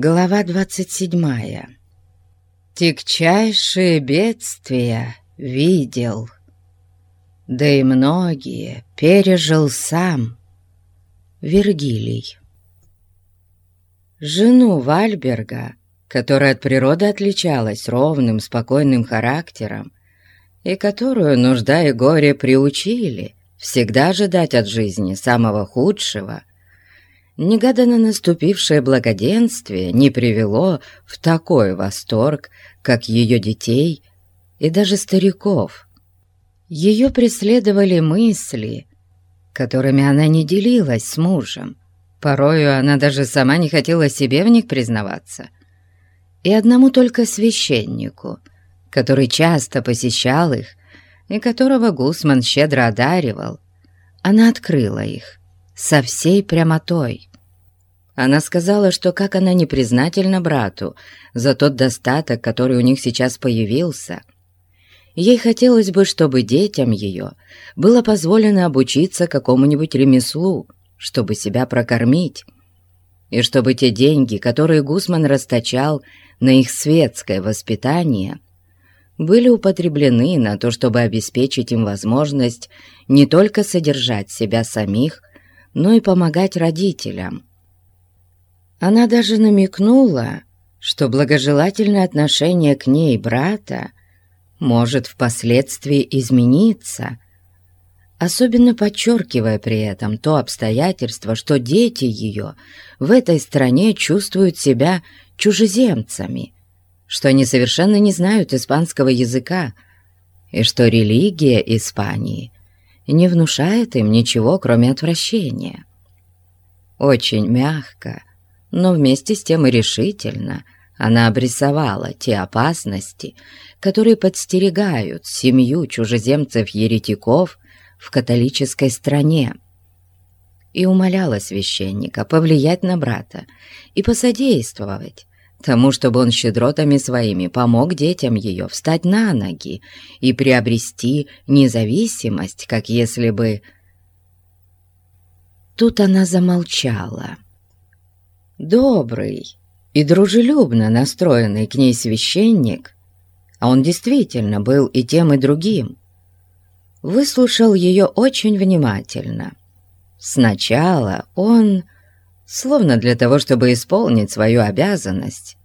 Глава двадцать седьмая. Тягчайшие бедствия видел, да и многие пережил сам Вергилий. Жену Вальберга, которая от природы отличалась ровным, спокойным характером, и которую нужда и горе приучили всегда ожидать от жизни самого худшего, негаданно наступившее благоденствие не привело в такой восторг, как ее детей и даже стариков. Ее преследовали мысли, которыми она не делилась с мужем. Порою она даже сама не хотела себе в них признаваться. И одному только священнику, который часто посещал их и которого Гусман щедро одаривал, она открыла их со всей прямотой. Она сказала, что как она не признательна брату за тот достаток, который у них сейчас появился, ей хотелось бы, чтобы детям ее было позволено обучиться какому-нибудь ремеслу, чтобы себя прокормить, и чтобы те деньги, которые Гусман расточал на их светское воспитание, были употреблены на то, чтобы обеспечить им возможность не только содержать себя самих, но и помогать родителям. Она даже намекнула, что благожелательное отношение к ней брата может впоследствии измениться, особенно подчеркивая при этом то обстоятельство, что дети ее в этой стране чувствуют себя чужеземцами, что они совершенно не знают испанского языка, и что религия Испании не внушает им ничего, кроме отвращения. Очень мягко но вместе с тем и решительно. Она обрисовала те опасности, которые подстерегают семью чужеземцев-еретиков в католической стране, и умоляла священника повлиять на брата и посодействовать тому, чтобы он щедротами своими помог детям ее встать на ноги и приобрести независимость, как если бы... Тут она замолчала добрый и дружелюбно настроенный к ней священник, а он действительно был и тем, и другим, выслушал ее очень внимательно. Сначала он, словно для того, чтобы исполнить свою обязанность,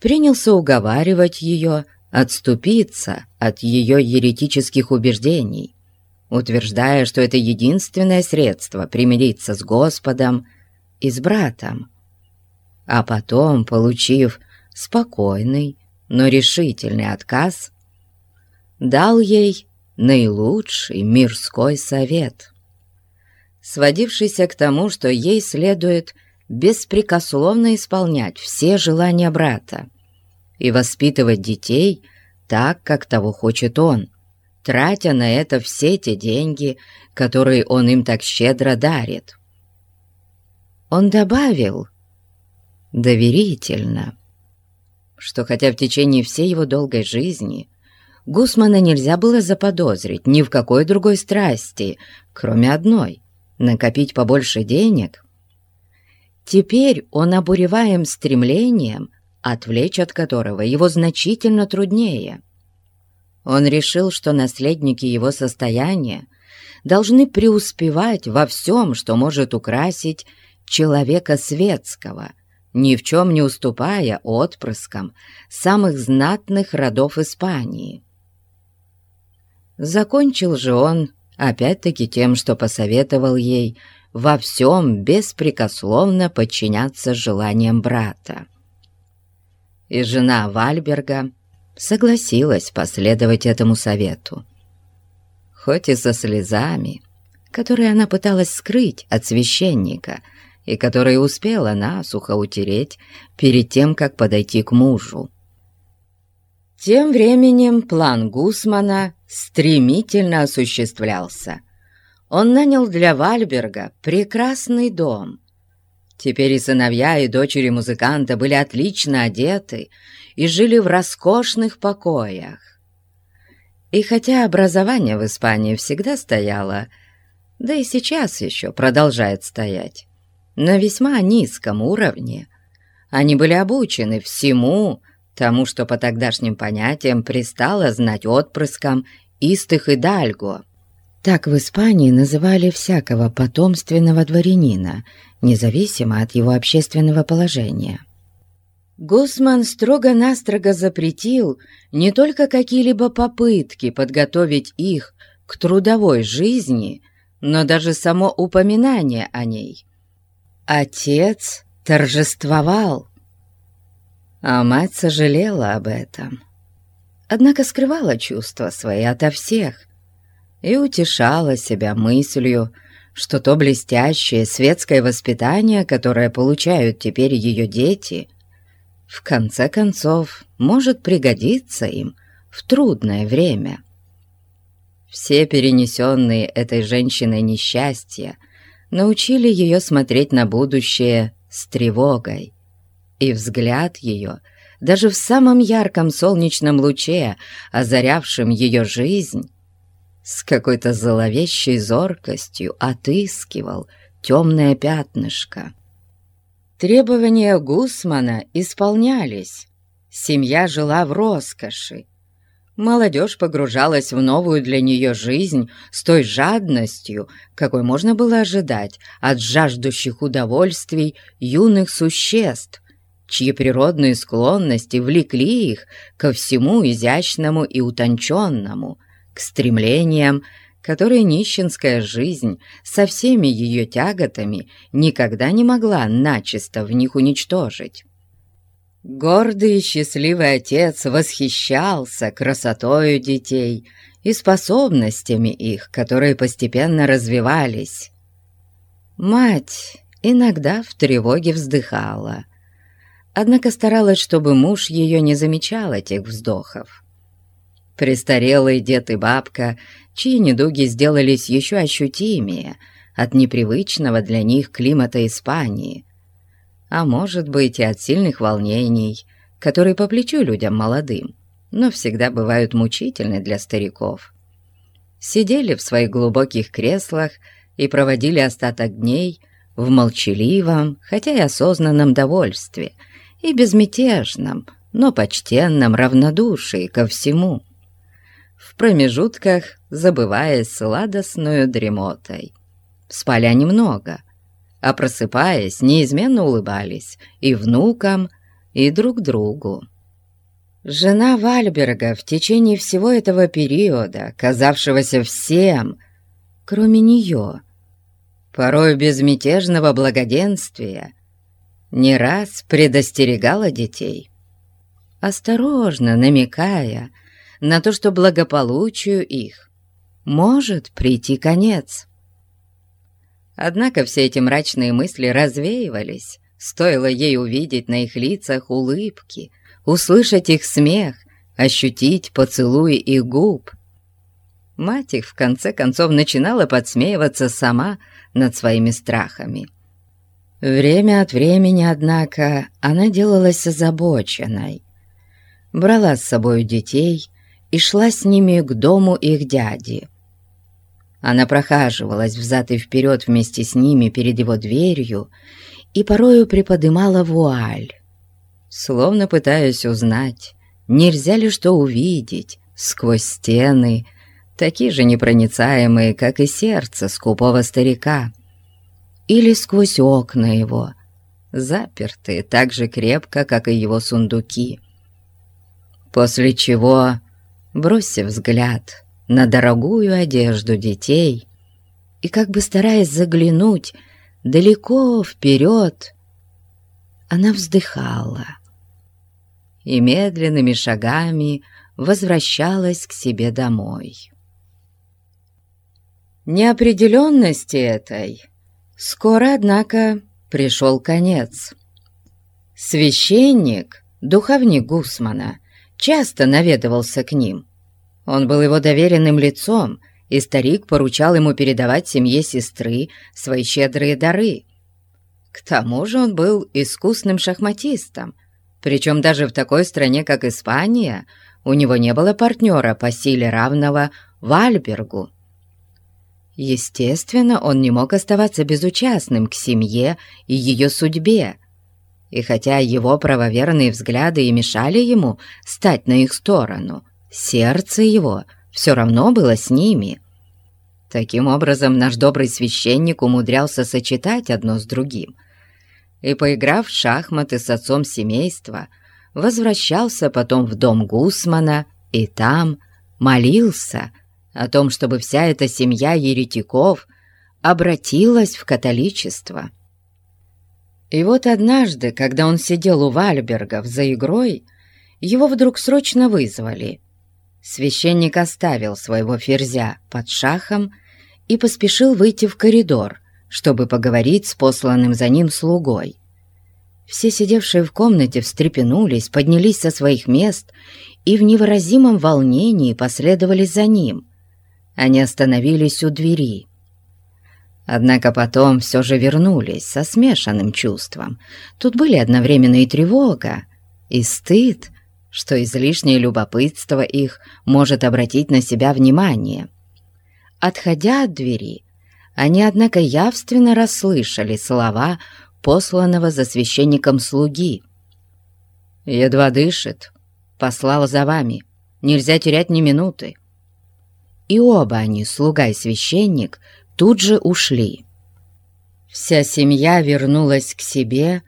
принялся уговаривать ее отступиться от ее еретических убеждений, утверждая, что это единственное средство примириться с Господом и с братом а потом, получив спокойный, но решительный отказ, дал ей наилучший мирской совет, сводившийся к тому, что ей следует беспрекословно исполнять все желания брата и воспитывать детей так, как того хочет он, тратя на это все те деньги, которые он им так щедро дарит. Он добавил, доверительно, что хотя в течение всей его долгой жизни Гусмана нельзя было заподозрить ни в какой другой страсти, кроме одной — накопить побольше денег. Теперь он обуреваем стремлением, отвлечь от которого его значительно труднее. Он решил, что наследники его состояния должны преуспевать во всем, что может украсить человека светского, ни в чем не уступая отпрыскам самых знатных родов Испании. Закончил же он опять-таки тем, что посоветовал ей во всем беспрекословно подчиняться желаниям брата. И жена Вальберга согласилась последовать этому совету. Хоть и со слезами, которые она пыталась скрыть от священника – и которые успела насухо утереть перед тем, как подойти к мужу. Тем временем план Гусмана стремительно осуществлялся. Он нанял для Вальберга прекрасный дом. Теперь и сыновья, и дочери музыканта были отлично одеты и жили в роскошных покоях. И хотя образование в Испании всегда стояло, да и сейчас еще продолжает стоять, на весьма низком уровне, они были обучены всему тому, что по тогдашним понятиям пристало знать отпрыскам истых и дальго. Так в Испании называли всякого потомственного дворянина, независимо от его общественного положения. Гусман строго-настрого запретил не только какие-либо попытки подготовить их к трудовой жизни, но даже само упоминание о ней. Отец торжествовал, а мать сожалела об этом. Однако скрывала чувства свои ото всех и утешала себя мыслью, что то блестящее светское воспитание, которое получают теперь ее дети – в конце концов, может пригодиться им в трудное время. Все перенесенные этой женщиной несчастья научили ее смотреть на будущее с тревогой, и взгляд ее даже в самом ярком солнечном луче, озарявшем ее жизнь, с какой-то зловещей зоркостью отыскивал темное пятнышко. Требования Гусмана исполнялись. Семья жила в роскоши. Молодежь погружалась в новую для нее жизнь с той жадностью, какой можно было ожидать от жаждущих удовольствий юных существ, чьи природные склонности влекли их ко всему изящному и утонченному, к стремлениям, которые нищенская жизнь со всеми ее тяготами никогда не могла начисто в них уничтожить. Гордый и счастливый отец восхищался красотою детей и способностями их, которые постепенно развивались. Мать иногда в тревоге вздыхала, однако старалась, чтобы муж ее не замечал этих вздохов. Престарелый дед и бабка чьи недуги сделались еще ощутимее от непривычного для них климата Испании, а может быть и от сильных волнений, которые по плечу людям молодым, но всегда бывают мучительны для стариков. Сидели в своих глубоких креслах и проводили остаток дней в молчаливом, хотя и осознанном довольстве и безмятежном, но почтенном равнодушии ко всему – в промежутках забываясь сладостную дремотой. Спали они много, а просыпаясь, неизменно улыбались и внукам, и друг другу. Жена Вальберга в течение всего этого периода, казавшегося всем, кроме нее, порой безмятежного благоденствия, не раз предостерегала детей, осторожно намекая, на то, что благополучию их может прийти конец. Однако все эти мрачные мысли развеивались, стоило ей увидеть на их лицах улыбки, услышать их смех, ощутить поцелуи их губ. Мать их в конце концов начинала подсмеиваться сама над своими страхами. Время от времени, однако, она делалась озабоченной. Брала с собой детей и шла с ними к дому их дяди. Она прохаживалась взад и вперед вместе с ними перед его дверью и порою приподымала вуаль, словно пытаясь узнать, нельзя ли что увидеть сквозь стены, такие же непроницаемые, как и сердце скупого старика, или сквозь окна его, запертые так же крепко, как и его сундуки. После чего бросив взгляд на дорогую одежду детей и как бы стараясь заглянуть далеко вперед, она вздыхала и медленными шагами возвращалась к себе домой. Неопределенности этой скоро, однако, пришел конец. Священник, духовник Гусмана, часто наведывался к ним. Он был его доверенным лицом, и старик поручал ему передавать семье сестры свои щедрые дары. К тому же он был искусным шахматистом, причем даже в такой стране, как Испания, у него не было партнера по силе равного Вальбергу. Естественно, он не мог оставаться безучастным к семье и ее судьбе, И хотя его правоверные взгляды и мешали ему стать на их сторону, сердце его все равно было с ними. Таким образом, наш добрый священник умудрялся сочетать одно с другим. И, поиграв в шахматы с отцом семейства, возвращался потом в дом Гусмана и там молился о том, чтобы вся эта семья еретиков обратилась в католичество. И вот однажды, когда он сидел у Вальбергов за игрой, его вдруг срочно вызвали. Священник оставил своего ферзя под шахом и поспешил выйти в коридор, чтобы поговорить с посланным за ним слугой. Все сидевшие в комнате встрепенулись, поднялись со своих мест и в невыразимом волнении последовали за ним. Они остановились у двери. Однако потом все же вернулись со смешанным чувством. Тут были одновременно и тревога, и стыд, что излишнее любопытство их может обратить на себя внимание. Отходя от двери, они, однако, явственно расслышали слова посланного за священником слуги. «Едва дышит, послал за вами, нельзя терять ни минуты». И оба они, слуга и священник, тут же ушли. Вся семья вернулась к себе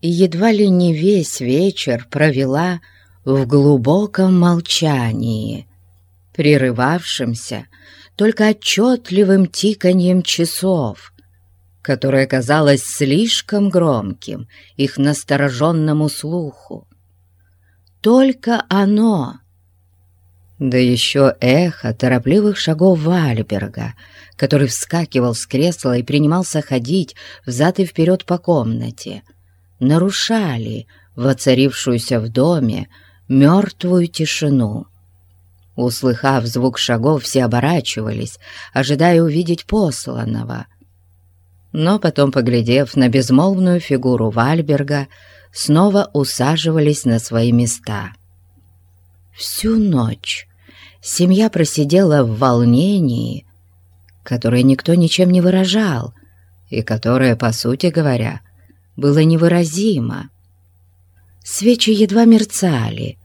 и едва ли не весь вечер провела в глубоком молчании, прерывавшемся только отчетливым тиканьем часов, которое казалось слишком громким их настороженному слуху. Только оно, да еще эхо торопливых шагов Вальберга — который вскакивал с кресла и принимался ходить взад и вперед по комнате, нарушали воцарившуюся в доме мертвую тишину. Услыхав звук шагов, все оборачивались, ожидая увидеть посланного. Но потом, поглядев на безмолвную фигуру Вальберга, снова усаживались на свои места. Всю ночь семья просидела в волнении, которое никто ничем не выражал и которое, по сути говоря, было невыразимо. Свечи едва мерцали,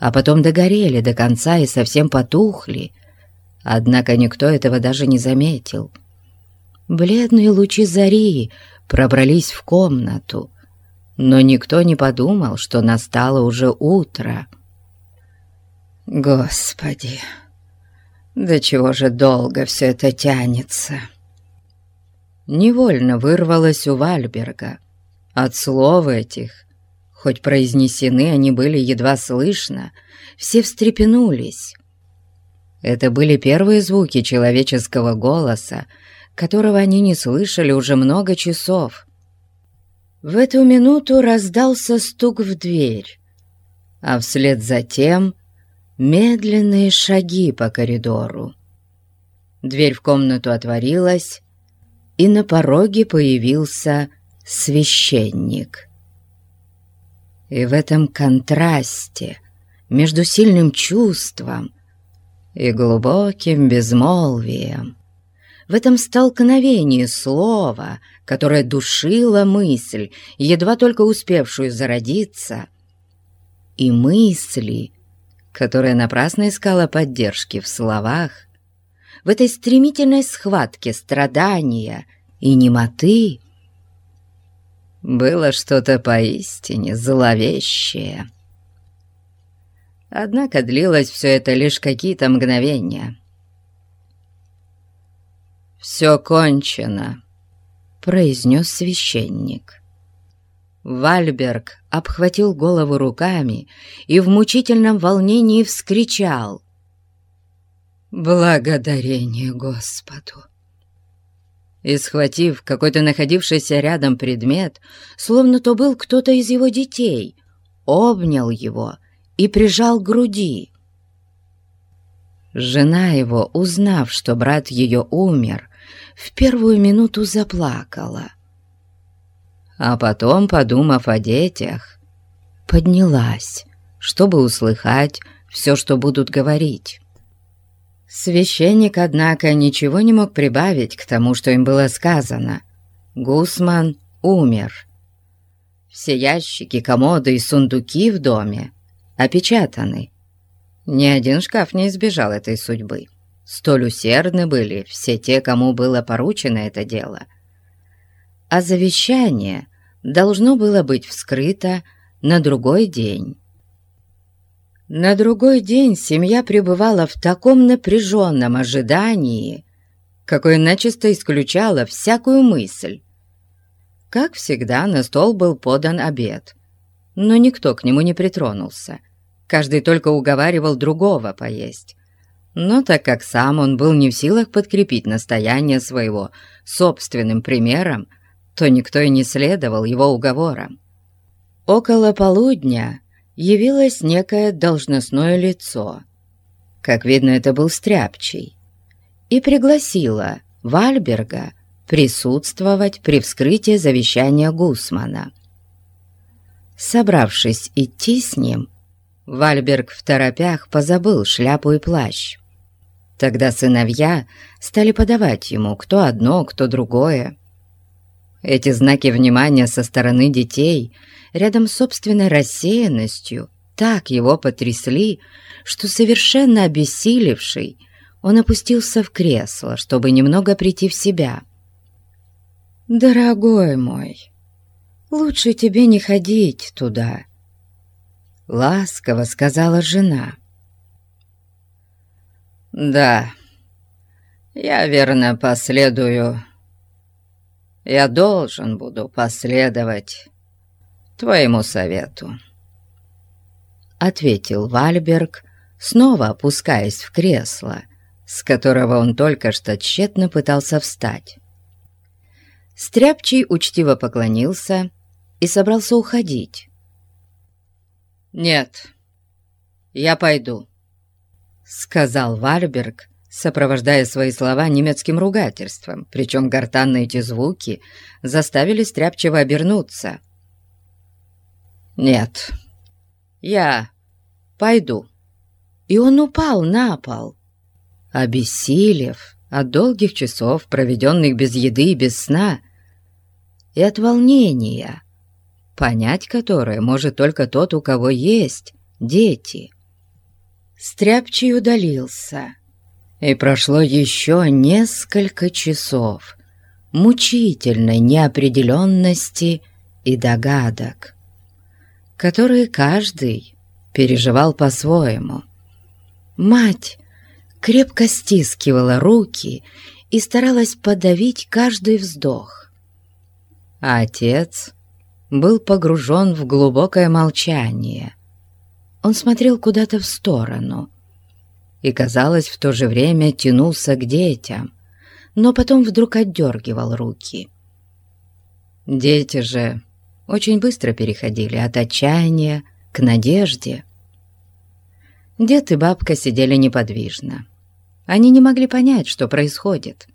а потом догорели до конца и совсем потухли, однако никто этого даже не заметил. Бледные лучи зари пробрались в комнату, но никто не подумал, что настало уже утро. «Господи!» Да чего же долго все это тянется? Невольно вырвалось у Вальберга. От слов этих, хоть произнесены они были едва слышно, все встрепенулись. Это были первые звуки человеческого голоса, которого они не слышали уже много часов. В эту минуту раздался стук в дверь, а вслед за тем медленные шаги по коридору. Дверь в комнату отворилась, и на пороге появился священник. И в этом контрасте между сильным чувством и глубоким безмолвием, в этом столкновении слова, которое душило мысль, едва только успевшую зародиться, и мысли, которая напрасно искала поддержки в словах, в этой стремительной схватке страдания и немоты было что-то поистине зловещее. Однако длилось все это лишь какие-то мгновения. «Все кончено», — произнес священник. Вальберг обхватил голову руками и в мучительном волнении вскричал «Благодарение Господу!» И, схватив какой-то находившийся рядом предмет, словно то был кто-то из его детей, обнял его и прижал к груди. Жена его, узнав, что брат ее умер, в первую минуту заплакала а потом, подумав о детях, поднялась, чтобы услыхать все, что будут говорить. Священник, однако, ничего не мог прибавить к тому, что им было сказано. Гусман умер. Все ящики, комоды и сундуки в доме опечатаны. Ни один шкаф не избежал этой судьбы. Столь усердны были все те, кому было поручено это дело. А завещание должно было быть вскрыто на другой день. На другой день семья пребывала в таком напряженном ожидании, какое начисто исключало всякую мысль. Как всегда, на стол был подан обед, но никто к нему не притронулся. Каждый только уговаривал другого поесть. Но так как сам он был не в силах подкрепить настояние своего собственным примером, то никто и не следовал его уговорам. Около полудня явилось некое должностное лицо. Как видно, это был Стряпчий. И пригласила Вальберга присутствовать при вскрытии завещания Гусмана. Собравшись идти с ним, Вальберг в торопях позабыл шляпу и плащ. Тогда сыновья стали подавать ему кто одно, кто другое. Эти знаки внимания со стороны детей рядом с собственной рассеянностью так его потрясли, что совершенно обессилевший, он опустился в кресло, чтобы немного прийти в себя. «Дорогой мой, лучше тебе не ходить туда», — ласково сказала жена. «Да, я верно последую. Я должен буду последовать твоему совету», — ответил Вальберг, снова опускаясь в кресло, с которого он только что тщетно пытался встать. Стряпчий учтиво поклонился и собрался уходить. «Нет, я пойду», — сказал Вальберг, сопровождая свои слова немецким ругательством, причем гортанные эти звуки заставили Стряпчего обернуться. «Нет, я пойду». И он упал на пол, обессилев от долгих часов, проведенных без еды и без сна, и от волнения, понять которое может только тот, у кого есть дети. Стряпчий удалился, и прошло еще несколько часов мучительной неопределенности и догадок, которые каждый переживал по-своему. Мать крепко стискивала руки и старалась подавить каждый вздох а отец был погружен в глубокое молчание. Он смотрел куда-то в сторону и, казалось, в то же время тянулся к детям, но потом вдруг отдергивал руки. Дети же очень быстро переходили от отчаяния к надежде. Дед и бабка сидели неподвижно. Они не могли понять, что происходит,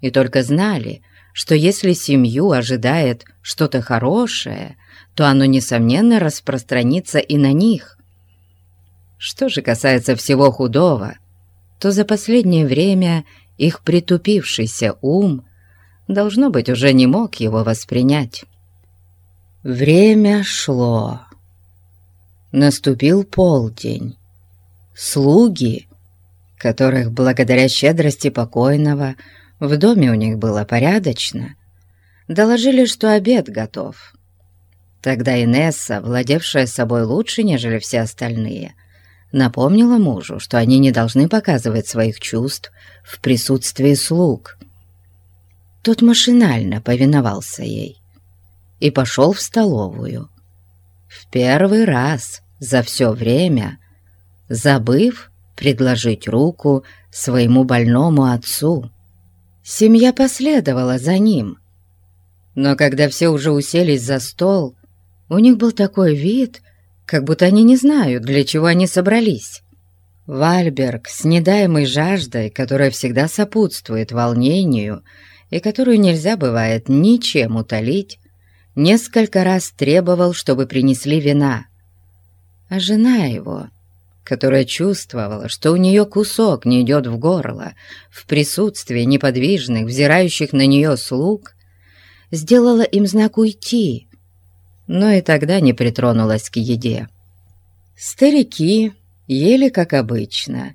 и только знали, что если семью ожидает что-то хорошее, то оно, несомненно, распространится и на них. Что же касается всего худого, то за последнее время их притупившийся ум, должно быть, уже не мог его воспринять. Время шло. Наступил полдень. Слуги, которых благодаря щедрости покойного в доме у них было порядочно. Доложили, что обед готов. Тогда Инесса, владевшая собой лучше, нежели все остальные, напомнила мужу, что они не должны показывать своих чувств в присутствии слуг. Тот машинально повиновался ей и пошел в столовую. В первый раз за все время, забыв предложить руку своему больному отцу. Семья последовала за ним. Но когда все уже уселись за стол, у них был такой вид, как будто они не знают, для чего они собрались. Вальберг, с недаемой жаждой, которая всегда сопутствует волнению и которую нельзя бывает ничем утолить, несколько раз требовал, чтобы принесли вина. А жена его которая чувствовала, что у нее кусок не идет в горло, в присутствии неподвижных, взирающих на нее слуг, сделала им знак уйти, но и тогда не притронулась к еде. Старики ели как обычно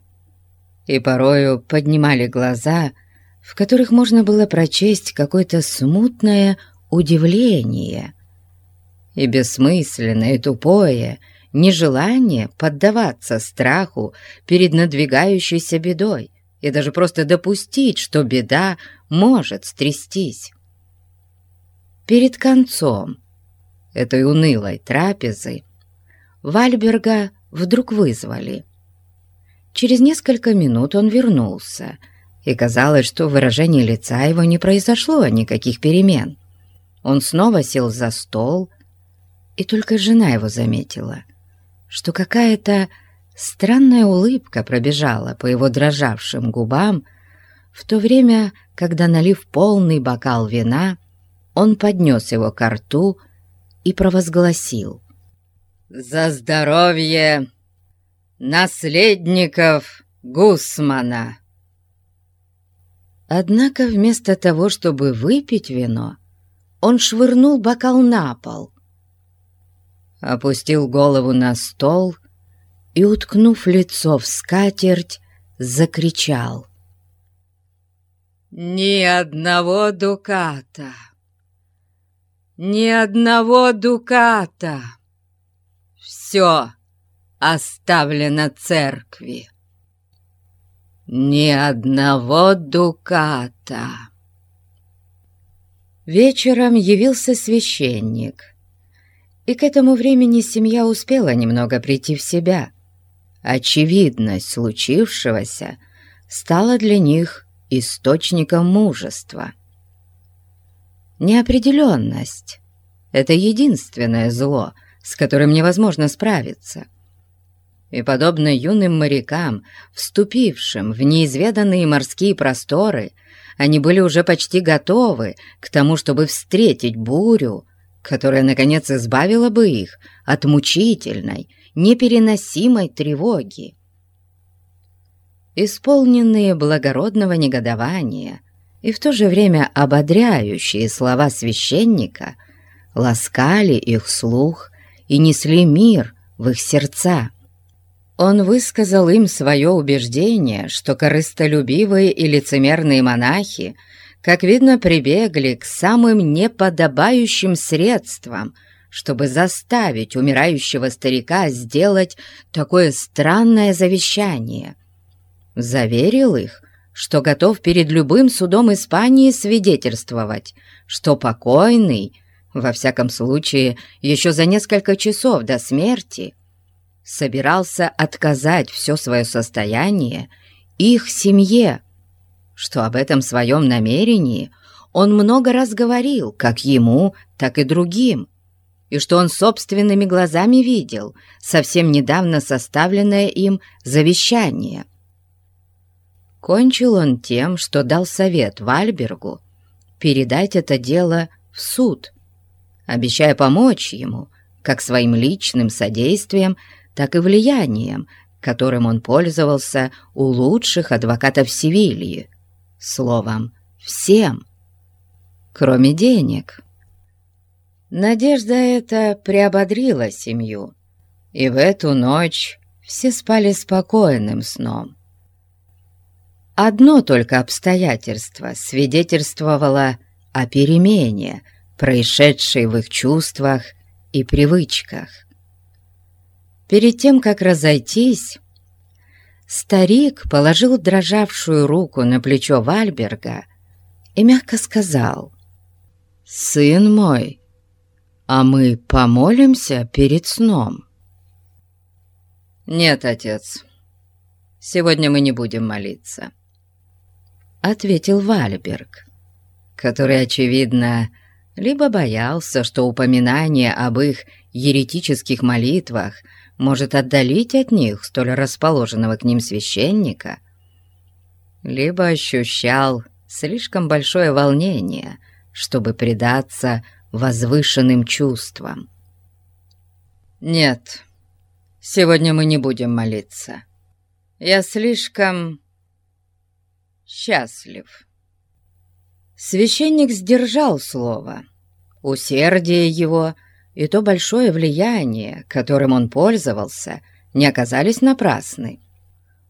и порою поднимали глаза, в которых можно было прочесть какое-то смутное удивление и бессмысленное, тупое нежелание поддаваться страху перед надвигающейся бедой и даже просто допустить, что беда может стрястись. Перед концом этой унылой трапезы Вальберга вдруг вызвали. Через несколько минут он вернулся, и казалось, что в выражении лица его не произошло никаких перемен. Он снова сел за стол, и только жена его заметила, что какая-то странная улыбка пробежала по его дрожавшим губам, в то время, когда, налив полный бокал вина, он поднес его к рту и провозгласил. «За здоровье наследников Гусмана!» Однако вместо того, чтобы выпить вино, он швырнул бокал на пол, опустил голову на стол и, уткнув лицо в скатерть, закричал. «Ни одного дуката! Ни одного дуката! Все оставлено церкви! Ни одного дуката!» Вечером явился священник — и к этому времени семья успела немного прийти в себя. Очевидность случившегося стала для них источником мужества. Неопределенность — это единственное зло, с которым невозможно справиться. И подобно юным морякам, вступившим в неизведанные морские просторы, они были уже почти готовы к тому, чтобы встретить бурю, которая, наконец, избавила бы их от мучительной, непереносимой тревоги. Исполненные благородного негодования и в то же время ободряющие слова священника ласкали их слух и несли мир в их сердца. Он высказал им свое убеждение, что корыстолюбивые и лицемерные монахи — как видно, прибегли к самым неподобающим средствам, чтобы заставить умирающего старика сделать такое странное завещание. Заверил их, что готов перед любым судом Испании свидетельствовать, что покойный, во всяком случае, еще за несколько часов до смерти, собирался отказать все свое состояние их семье, что об этом своем намерении он много раз говорил, как ему, так и другим, и что он собственными глазами видел совсем недавно составленное им завещание. Кончил он тем, что дал совет Вальбергу передать это дело в суд, обещая помочь ему как своим личным содействием, так и влиянием, которым он пользовался у лучших адвокатов Севильи. Словом, всем, кроме денег. Надежда эта приободрила семью, и в эту ночь все спали спокойным сном. Одно только обстоятельство свидетельствовало о перемене, происшедшей в их чувствах и привычках. Перед тем, как разойтись, Старик положил дрожавшую руку на плечо Вальберга и мягко сказал, «Сын мой, а мы помолимся перед сном?» «Нет, отец, сегодня мы не будем молиться», — ответил Вальберг, который, очевидно, либо боялся, что упоминание об их еретических молитвах — может отдалить от них столь расположенного к ним священника, либо ощущал слишком большое волнение, чтобы предаться возвышенным чувствам. «Нет, сегодня мы не будем молиться. Я слишком счастлив». Священник сдержал слово. Усердие его и то большое влияние, которым он пользовался, не оказались напрасны.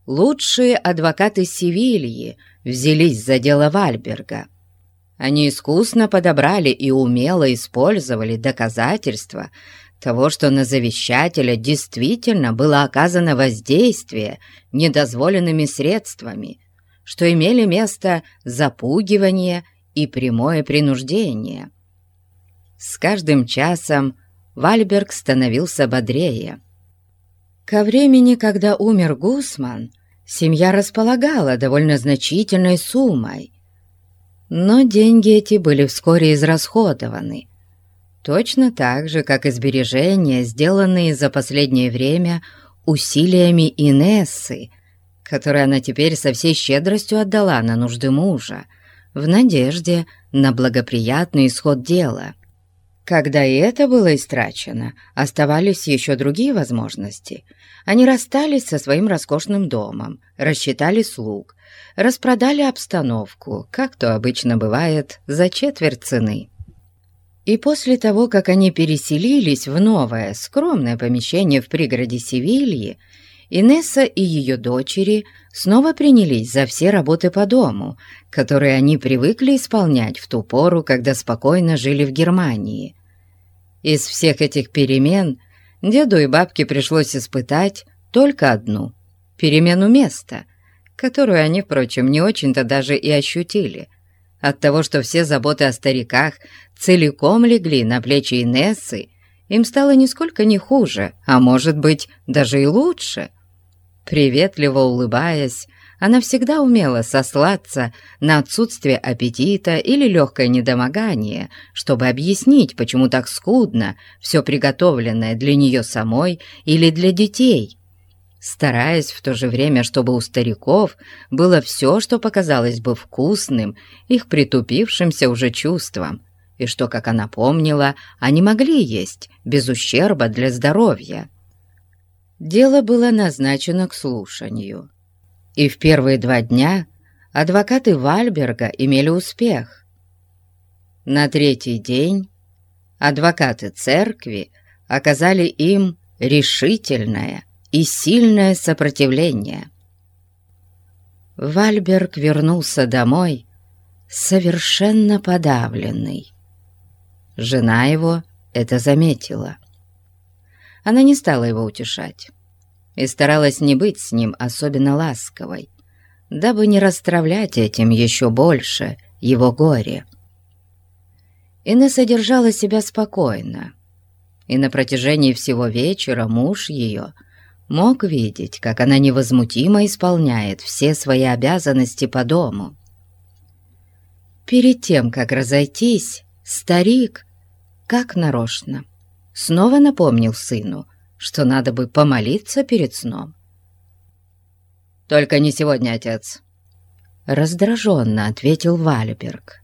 Лучшие адвокаты Севильи взялись за дело Вальберга. Они искусно подобрали и умело использовали доказательства того, что на завещателя действительно было оказано воздействие недозволенными средствами, что имели место запугивание и прямое принуждение. С каждым часом Вальберг становился бодрее. Ко времени, когда умер Гусман, семья располагала довольно значительной суммой, но деньги эти были вскоре израсходованы, точно так же, как и сбережения, сделанные за последнее время усилиями Инессы, которые она теперь со всей щедростью отдала на нужды мужа, в надежде на благоприятный исход дела. Когда и это было истрачено, оставались еще другие возможности. Они расстались со своим роскошным домом, рассчитали слуг, распродали обстановку, как то обычно бывает, за четверть цены. И после того, как они переселились в новое, скромное помещение в пригороде Севильи, Инесса и ее дочери снова принялись за все работы по дому, которые они привыкли исполнять в ту пору, когда спокойно жили в Германии. Из всех этих перемен деду и бабке пришлось испытать только одну — перемену места, которую они, впрочем, не очень-то даже и ощутили, от того, что все заботы о стариках целиком легли на плечи Инессы, им стало нисколько не хуже, а может быть, даже и лучше — Приветливо улыбаясь, она всегда умела сослаться на отсутствие аппетита или легкое недомогание, чтобы объяснить, почему так скудно все приготовленное для нее самой или для детей, стараясь в то же время, чтобы у стариков было все, что показалось бы вкусным, их притупившимся уже чувством, и что, как она помнила, они могли есть без ущерба для здоровья. Дело было назначено к слушанию, и в первые два дня адвокаты Вальберга имели успех. На третий день адвокаты церкви оказали им решительное и сильное сопротивление. Вальберг вернулся домой совершенно подавленный. Жена его это заметила. Она не стала его утешать и старалась не быть с ним особенно ласковой, дабы не расстравлять этим еще больше его горе. Инесса держала себя спокойно, и на протяжении всего вечера муж ее мог видеть, как она невозмутимо исполняет все свои обязанности по дому. Перед тем, как разойтись, старик, как нарочно, снова напомнил сыну, что надо бы помолиться перед сном. «Только не сегодня, отец», — раздраженно ответил Вальберг.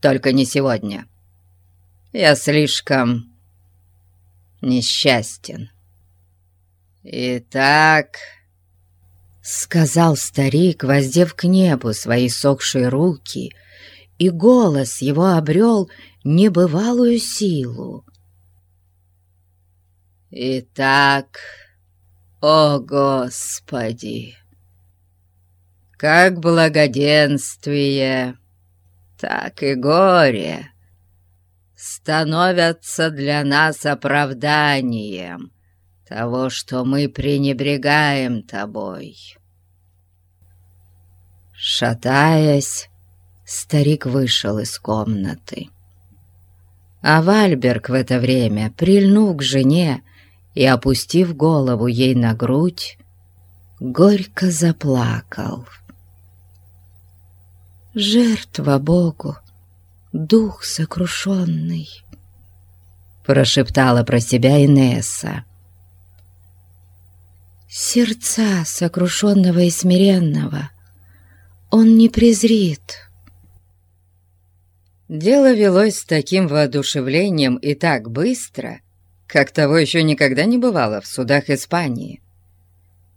«Только не сегодня. Я слишком несчастен». «Итак...» — сказал старик, воздев к небу свои сохшие руки, и голос его обрел небывалую силу. Итак, о Господи, как благоденствие, так и горе становятся для нас оправданием того, что мы пренебрегаем Тобой. Шатаясь, старик вышел из комнаты. А Вальберг в это время, прильнув к жене, и, опустив голову ей на грудь, горько заплакал. «Жертва Богу, дух сокрушенный!» прошептала про себя Инесса. «Сердца сокрушенного и смиренного он не презрит». Дело велось с таким воодушевлением и так быстро, как того еще никогда не бывало в судах Испании.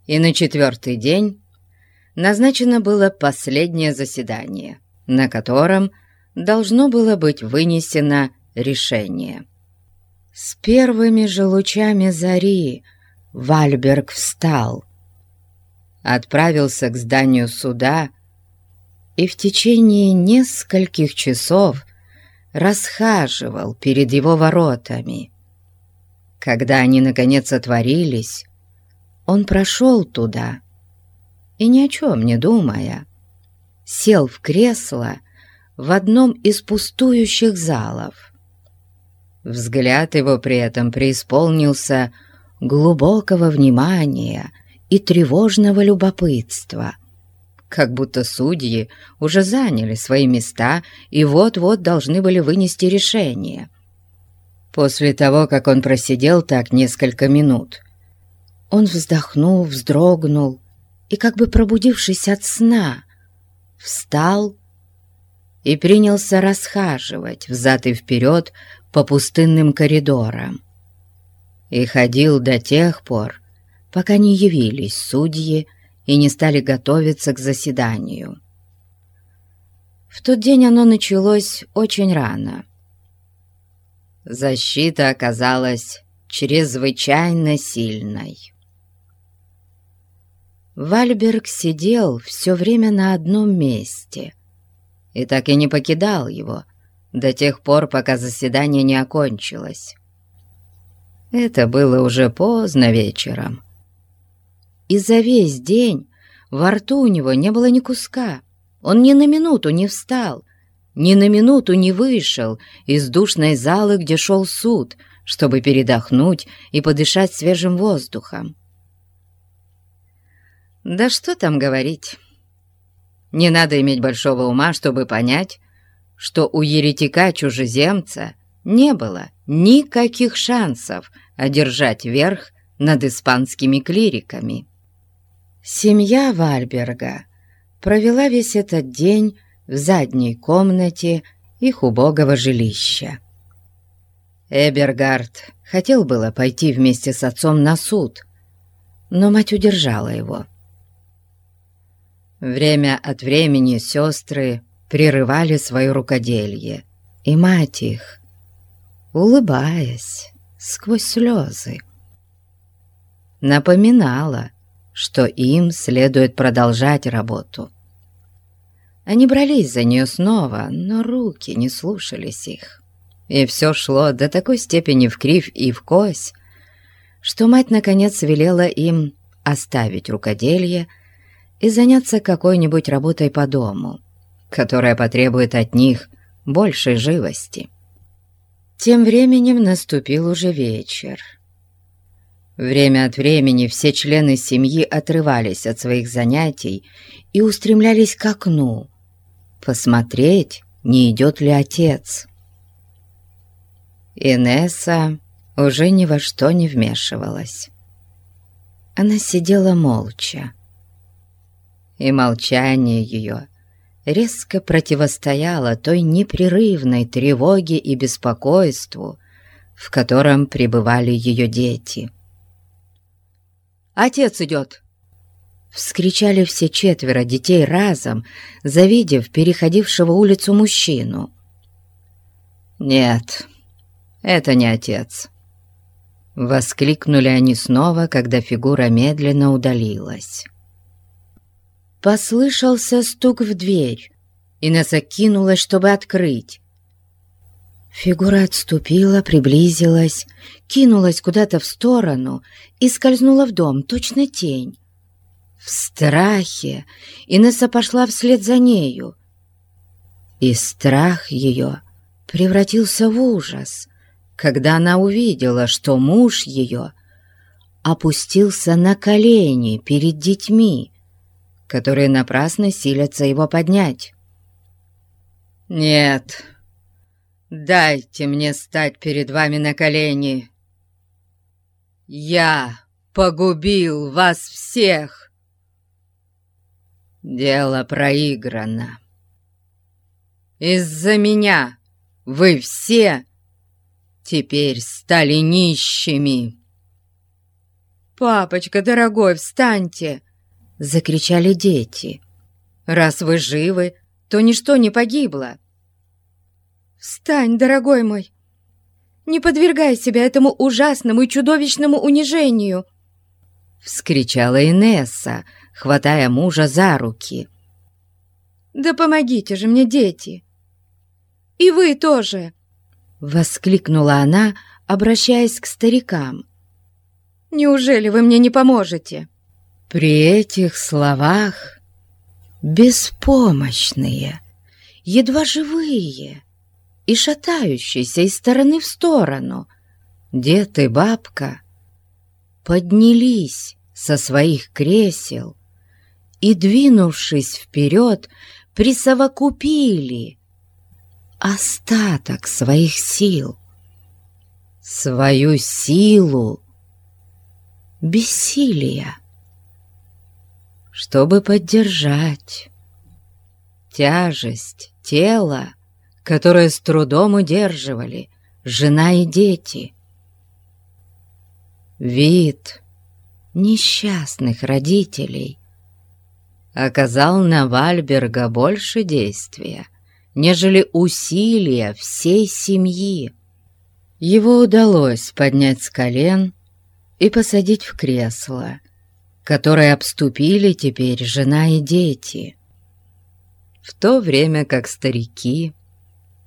И на четвертый день назначено было последнее заседание, на котором должно было быть вынесено решение. С первыми же лучами зари Вальберг встал, отправился к зданию суда и в течение нескольких часов расхаживал перед его воротами. Когда они, наконец, отворились, он прошел туда и, ни о чем не думая, сел в кресло в одном из пустующих залов. Взгляд его при этом преисполнился глубокого внимания и тревожного любопытства, как будто судьи уже заняли свои места и вот-вот должны были вынести решение. После того, как он просидел так несколько минут, он вздохнул, вздрогнул и, как бы пробудившись от сна, встал и принялся расхаживать взад и вперед по пустынным коридорам. И ходил до тех пор, пока не явились судьи и не стали готовиться к заседанию. В тот день оно началось очень рано. Защита оказалась чрезвычайно сильной. Вальберг сидел все время на одном месте и так и не покидал его до тех пор, пока заседание не окончилось. Это было уже поздно вечером. И за весь день во рту у него не было ни куска. Он ни на минуту не встал, ни на минуту не вышел из душной залы, где шел суд, чтобы передохнуть и подышать свежим воздухом. Да что там говорить. Не надо иметь большого ума, чтобы понять, что у еретика-чужеземца не было никаких шансов одержать верх над испанскими клириками. Семья Вальберга провела весь этот день в задней комнате их убогого жилища. Эбергард хотел было пойти вместе с отцом на суд, но мать удержала его. Время от времени сестры прерывали свое рукоделье, и мать их, улыбаясь сквозь слезы, напоминала, что им следует продолжать работу. Они брались за нее снова, но руки не слушались их. И все шло до такой степени в кривь и в кось, что мать наконец велела им оставить рукоделье и заняться какой-нибудь работой по дому, которая потребует от них большей живости. Тем временем наступил уже вечер. Время от времени все члены семьи отрывались от своих занятий и устремлялись к окну, посмотреть, не идет ли отец. Инесса уже ни во что не вмешивалась. Она сидела молча, и молчание ее резко противостояло той непрерывной тревоге и беспокойству, в котором пребывали ее дети. «Отец идет!» Вскричали все четверо детей разом, завидев переходившего улицу мужчину. «Нет, это не отец!» Воскликнули они снова, когда фигура медленно удалилась. Послышался стук в дверь. Инесса кинулась, чтобы открыть. Фигура отступила, приблизилась, кинулась куда-то в сторону и скользнула в дом, точно тень. В страхе Инесса пошла вслед за нею. И страх ее превратился в ужас, когда она увидела, что муж ее опустился на колени перед детьми, которые напрасно силятся его поднять. «Нет, дайте мне стать перед вами на колени. Я погубил вас всех. Дело проиграно. Из-за меня вы все теперь стали нищими». «Папочка, дорогой, встаньте!» — закричали дети. «Раз вы живы, то ничто не погибло!» «Встань, дорогой мой! Не подвергай себя этому ужасному и чудовищному унижению!» Вскричала Инесса, хватая мужа за руки. «Да помогите же мне, дети! И вы тоже!» Воскликнула она, обращаясь к старикам. «Неужели вы мне не поможете?» При этих словах беспомощные, едва живые и шатающиеся из стороны в сторону, дед и бабка поднялись со своих кресел и, двинувшись вперед, присовокупили остаток своих сил, свою силу бессилия, чтобы поддержать тяжесть тела, которое с трудом удерживали жена и дети. Вид несчастных родителей оказал на Вальберга больше действия, нежели усилия всей семьи. Его удалось поднять с колен и посадить в кресло, которое обступили теперь жена и дети, в то время как старики,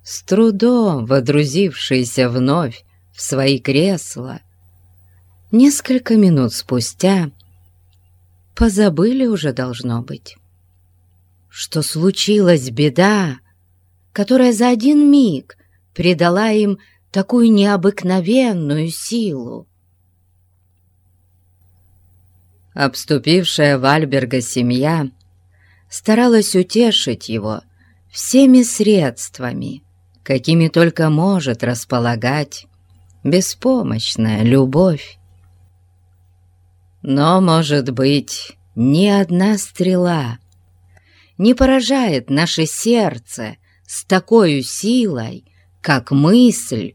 с трудом водрузившиеся вновь в свои кресла, несколько минут спустя позабыли уже должно быть, что случилась беда, которая за один миг придала им такую необыкновенную силу. Обступившая Вальберга семья старалась утешить его всеми средствами, какими только может располагать беспомощная любовь. Но, может быть, ни одна стрела не поражает наше сердце с такой силой, как мысль,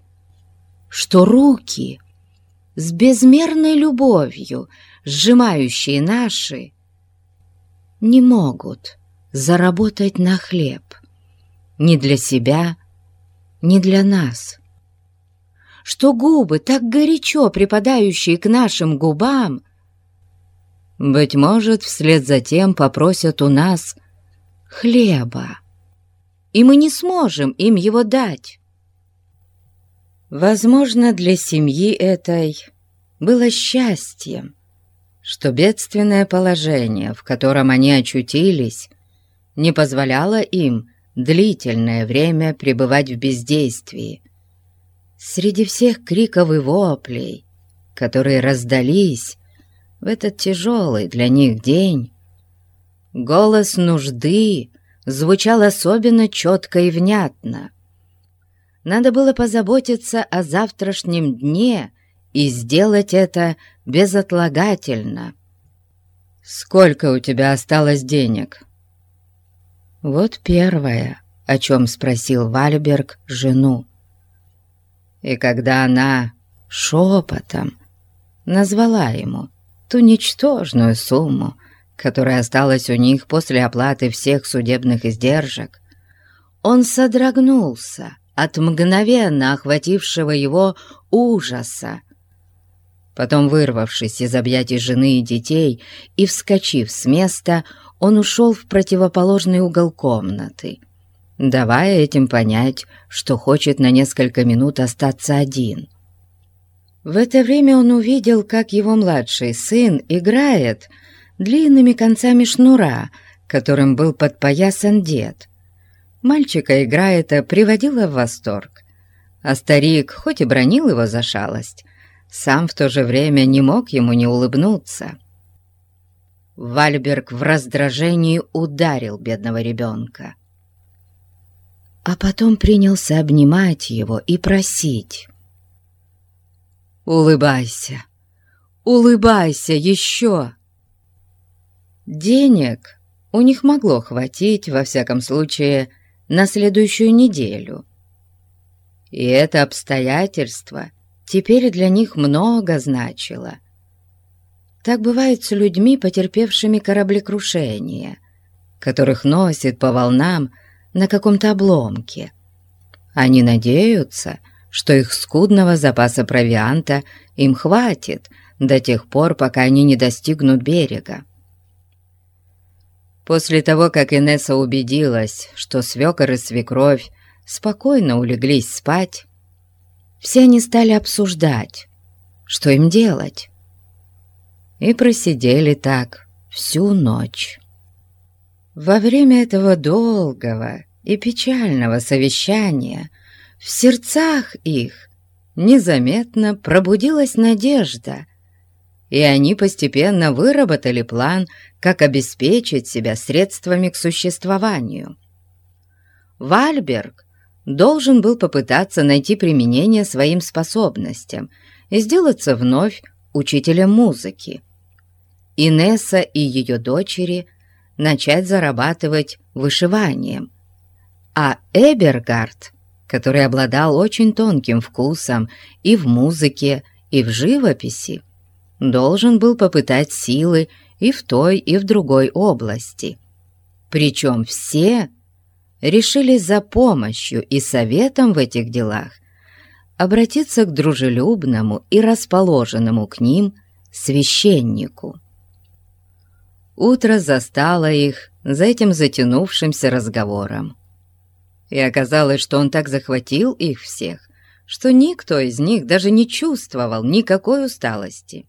что руки с безмерной любовью, сжимающие наши, не могут заработать на хлеб ни для себя, ни для нас. Что губы, так горячо припадающие к нашим губам, быть может, вслед за тем попросят у нас хлеба и мы не сможем им его дать. Возможно, для семьи этой было счастьем, что бедственное положение, в котором они очутились, не позволяло им длительное время пребывать в бездействии. Среди всех криков и воплей, которые раздались в этот тяжелый для них день, голос нужды звучал особенно четко и внятно. Надо было позаботиться о завтрашнем дне и сделать это безотлагательно. «Сколько у тебя осталось денег?» Вот первое, о чем спросил Вальберг жену. И когда она шепотом назвала ему ту ничтожную сумму, которая осталась у них после оплаты всех судебных издержек, он содрогнулся от мгновенно охватившего его ужаса. Потом, вырвавшись из объятий жены и детей и вскочив с места, он ушел в противоположный угол комнаты, давая этим понять, что хочет на несколько минут остаться один. В это время он увидел, как его младший сын играет — длинными концами шнура, которым был подпоясан дед. Мальчика игра эта приводила в восторг, а старик, хоть и бронил его за шалость, сам в то же время не мог ему не улыбнуться. Вальберг в раздражении ударил бедного ребенка. А потом принялся обнимать его и просить. «Улыбайся, улыбайся еще!» Денег у них могло хватить, во всяком случае, на следующую неделю. И это обстоятельство теперь для них много значило. Так бывает с людьми, потерпевшими кораблекрушение, которых носит по волнам на каком-то обломке. Они надеются, что их скудного запаса провианта им хватит до тех пор, пока они не достигнут берега. После того, как Инесса убедилась, что свекор и свекровь спокойно улеглись спать, все они стали обсуждать, что им делать, и просидели так всю ночь. Во время этого долгого и печального совещания в сердцах их незаметно пробудилась надежда, и они постепенно выработали план, как обеспечить себя средствами к существованию. Вальберг должен был попытаться найти применение своим способностям и сделаться вновь учителем музыки. Инесса и ее дочери начать зарабатывать вышиванием, а Эбергард который обладал очень тонким вкусом и в музыке, и в живописи, должен был попытать силы и в той, и в другой области. Причем все решили за помощью и советом в этих делах обратиться к дружелюбному и расположенному к ним священнику. Утро застало их за этим затянувшимся разговором и оказалось, что он так захватил их всех, что никто из них даже не чувствовал никакой усталости.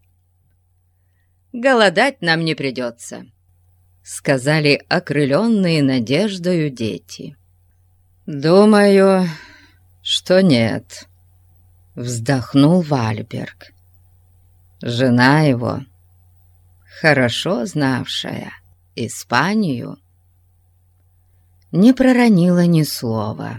«Голодать нам не придется», — сказали окрыленные надеждою дети. «Думаю, что нет», — вздохнул Вальберг. Жена его, хорошо знавшая Испанию, не проронила ни слова.